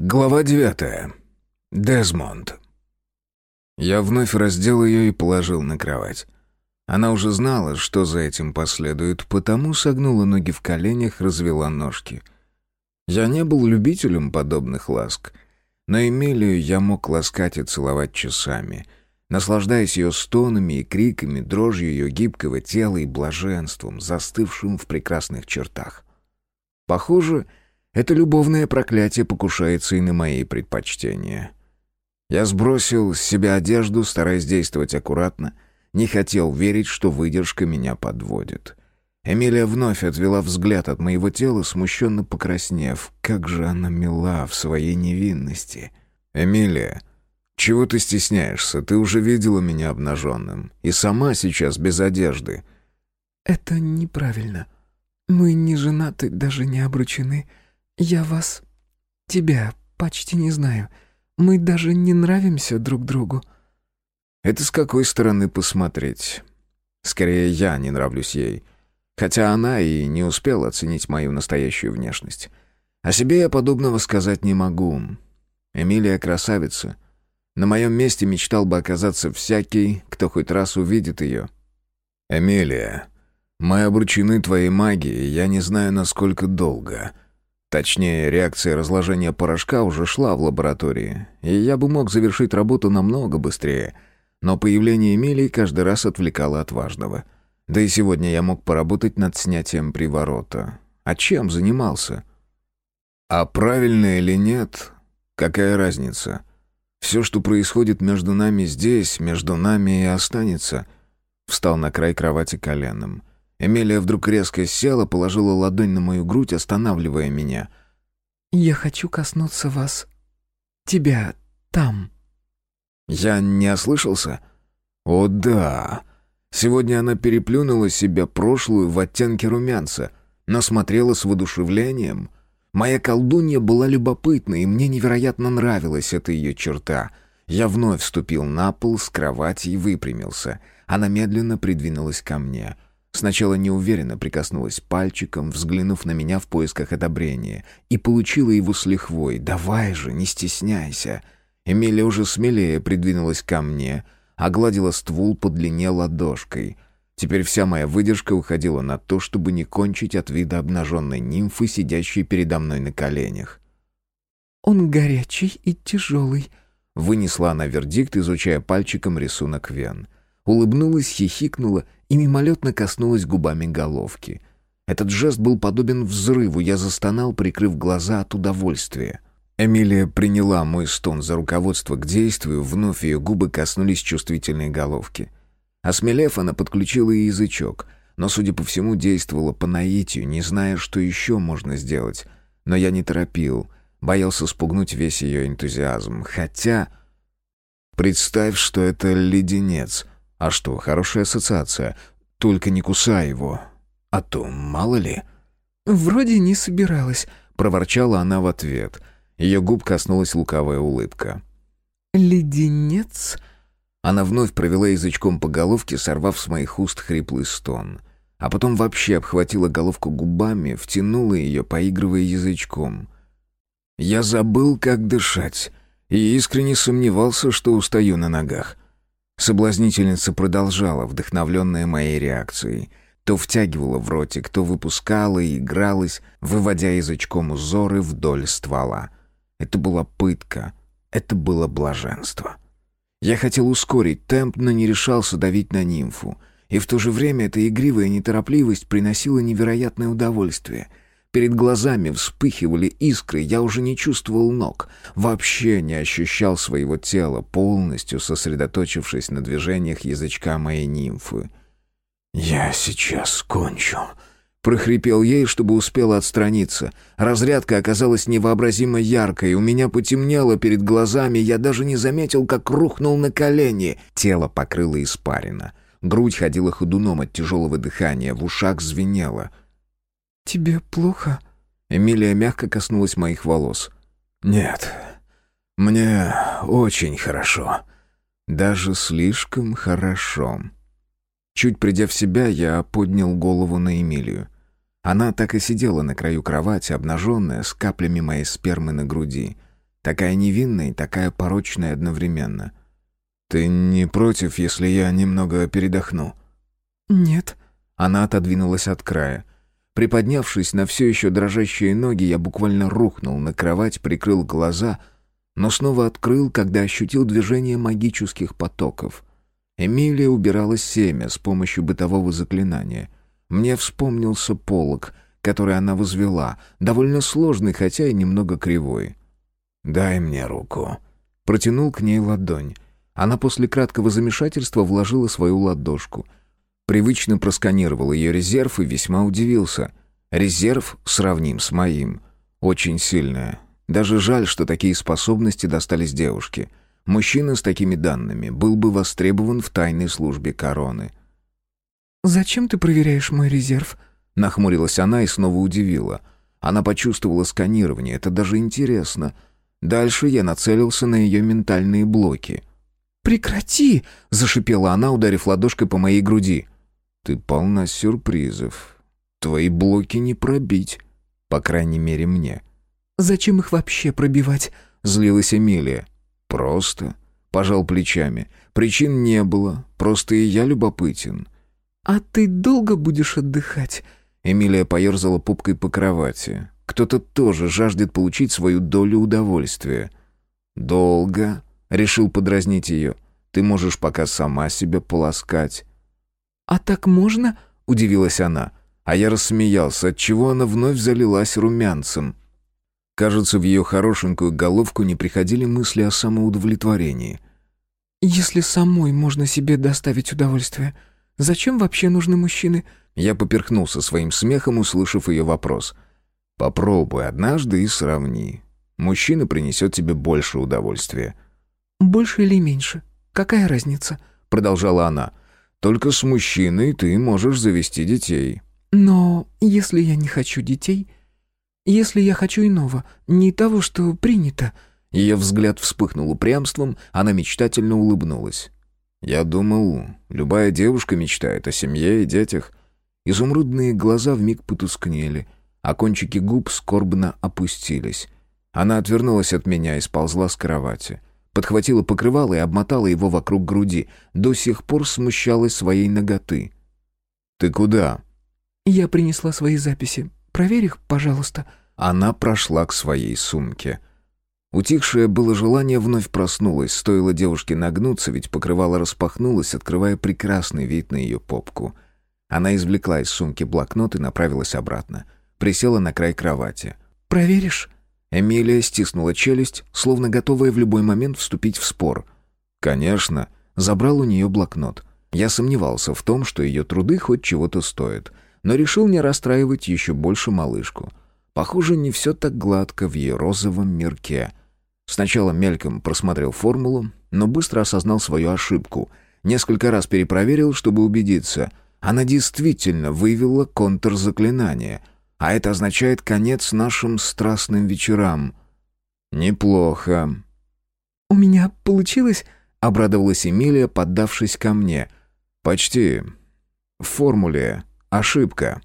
Глава девятая. Дезмонд. Я вновь раздел ее и положил на кровать. Она уже знала, что за этим последует, потому согнула ноги в коленях, развела ножки. Я не был любителем подобных ласк, но Эмилию я мог ласкать и целовать часами, наслаждаясь ее стонами и криками, дрожью ее гибкого тела и блаженством, застывшим в прекрасных чертах. Похоже, это любовное проклятие покушается и на мои предпочтения. Я сбросил с себя одежду, стараясь действовать аккуратно, не хотел верить, что выдержка меня подводит. Эмилия вновь отвела взгляд от моего тела, смущенно покраснев. Как же она мила в своей невинности. «Эмилия, чего ты стесняешься? Ты уже видела меня обнаженным. И сама сейчас без одежды». «Это неправильно. Мы не женаты, даже не обручены. Я вас... тебя почти не знаю. Мы даже не нравимся друг другу». «Это с какой стороны посмотреть? Скорее, я не нравлюсь ей. Хотя она и не успела оценить мою настоящую внешность. О себе я подобного сказать не могу. Эмилия красавица. На моем месте мечтал бы оказаться всякий, кто хоть раз увидит ее. «Эмилия, мы обручены твоей магией, я не знаю, насколько долго». Точнее, реакция разложения порошка уже шла в лаборатории, и я бы мог завершить работу намного быстрее, но появление Эмилии каждый раз отвлекало от важного. Да и сегодня я мог поработать над снятием приворота. А чем занимался? А правильно или нет, какая разница? Все, что происходит между нами здесь, между нами и останется. Встал на край кровати коленом. Эмилия вдруг резко села, положила ладонь на мою грудь, останавливая меня. «Я хочу коснуться вас. Тебя там». Я не ослышался? О да. Сегодня она переплюнула себя прошлую в оттенке румянца, но смотрела с воодушевлением. Моя колдунья была любопытна, и мне невероятно нравилась эта ее черта. Я вновь вступил на пол с кровати и выпрямился. Она медленно придвинулась ко мне — Сначала неуверенно прикоснулась пальчиком, взглянув на меня в поисках одобрения, и получила его с лихвой. «Давай же, не стесняйся!» Эмилия уже смелее придвинулась ко мне, огладила ствол по длине ладошкой. Теперь вся моя выдержка уходила на то, чтобы не кончить от вида обнаженной нимфы, сидящей передо мной на коленях. «Он горячий и тяжелый», — вынесла она вердикт, изучая пальчиком рисунок вен. Улыбнулась, хихикнула и мимолетно коснулась губами головки. Этот жест был подобен взрыву, я застонал, прикрыв глаза от удовольствия. Эмилия приняла мой стон за руководство к действию, вновь ее губы коснулись чувствительной головки. Осмелев, она подключила и язычок, но, судя по всему, действовала по наитию, не зная, что еще можно сделать. Но я не торопил, боялся спугнуть весь ее энтузиазм. Хотя... Представь, что это леденец — а что, хорошая ассоциация. Только не кусай его. А то мало ли. Вроде не собиралась, проворчала она в ответ. Ее губ коснулась лукавая улыбка. Леденец? Она вновь провела язычком по головке, сорвав с моих уст хриплый стон. А потом вообще обхватила головку губами, втянула ее, поигрывая язычком. Я забыл, как дышать, и искренне сомневался, что устаю на ногах. Соблазнительница продолжала, вдохновленная моей реакцией. То втягивала в ротик, то выпускала и игралась, выводя язычком узоры вдоль ствола. Это была пытка, это было блаженство. Я хотел ускорить темп, но не решался давить на нимфу. И в то же время эта игривая неторопливость приносила невероятное удовольствие — Перед глазами вспыхивали искры, я уже не чувствовал ног, вообще не ощущал своего тела, полностью сосредоточившись на движениях язычка моей нимфы. «Я сейчас кончу», — прохрипел ей, чтобы успела отстраниться. Разрядка оказалась невообразимо яркой, у меня потемнело перед глазами, я даже не заметил, как рухнул на колени. Тело покрыло испарина. Грудь ходила ходуном от тяжелого дыхания, в ушах звенело — «Тебе плохо?» Эмилия мягко коснулась моих волос. «Нет, мне очень хорошо. Даже слишком хорошо». Чуть придя в себя, я поднял голову на Эмилию. Она так и сидела на краю кровати, обнаженная, с каплями моей спермы на груди. Такая невинная и такая порочная одновременно. «Ты не против, если я немного передохну?» «Нет». Она отодвинулась от края. Приподнявшись на все еще дрожащие ноги, я буквально рухнул на кровать, прикрыл глаза, но снова открыл, когда ощутил движение магических потоков. Эмилия убирала семя с помощью бытового заклинания. Мне вспомнился полог, который она возвела, довольно сложный, хотя и немного кривой. «Дай мне руку». Протянул к ней ладонь. Она после краткого замешательства вложила свою ладошку — Привычно просканировал ее резерв и весьма удивился. Резерв сравним с моим. Очень сильная. Даже жаль, что такие способности достались девушке. Мужчина с такими данными был бы востребован в тайной службе короны. «Зачем ты проверяешь мой резерв?» Нахмурилась она и снова удивила. Она почувствовала сканирование, это даже интересно. Дальше я нацелился на ее ментальные блоки. «Прекрати!» — зашипела она, ударив ладошкой по моей груди. Ты полна сюрпризов. Твои блоки не пробить. По крайней мере, мне. Зачем их вообще пробивать? Злилась Эмилия. Просто. Пожал плечами. Причин не было. Просто и я любопытен. А ты долго будешь отдыхать? Эмилия поерзала пупкой по кровати. Кто-то тоже жаждет получить свою долю удовольствия. «Долго?» — решил подразнить ее. «Ты можешь пока сама себя полоскать. «А так можно?» — удивилась она. А я рассмеялся, отчего она вновь залилась румянцем. Кажется, в ее хорошенькую головку не приходили мысли о самоудовлетворении. «Если самой можно себе доставить удовольствие, зачем вообще нужны мужчины?» Я поперхнулся своим смехом, услышав ее вопрос. «Попробуй однажды и сравни. Мужчина принесет тебе больше удовольствия». «Больше или меньше? Какая разница?» — продолжала она. Только с мужчиной ты можешь завести детей». «Но если я не хочу детей, если я хочу иного, не того, что принято...» Ее взгляд вспыхнул упрямством, она мечтательно улыбнулась. «Я думал, любая девушка мечтает о семье и детях». Изумрудные глаза вмиг потускнели, а кончики губ скорбно опустились. Она отвернулась от меня и сползла с кровати подхватила покрывало и обмотала его вокруг груди. До сих пор смущалась своей ноготы. «Ты куда?» «Я принесла свои записи. Проверь их, пожалуйста». Она прошла к своей сумке. Утихшее было желание вновь проснулось, стоило девушке нагнуться, ведь покрывало распахнулось, открывая прекрасный вид на ее попку. Она извлекла из сумки блокнот и направилась обратно. Присела на край кровати. «Проверишь?» Эмилия стиснула челюсть, словно готовая в любой момент вступить в спор. «Конечно», забрал у нее блокнот. Я сомневался в том, что ее труды хоть чего-то стоят, но решил не расстраивать еще больше малышку. Похоже, не все так гладко в ее розовом мирке. Сначала мельком просмотрел формулу, но быстро осознал свою ошибку. Несколько раз перепроверил, чтобы убедиться. Она действительно вывела контрзаклинание — а это означает конец нашим страстным вечерам. Неплохо. У меня получилось, обрадовалась Эмилия, поддавшись ко мне. Почти. В формуле ошибка.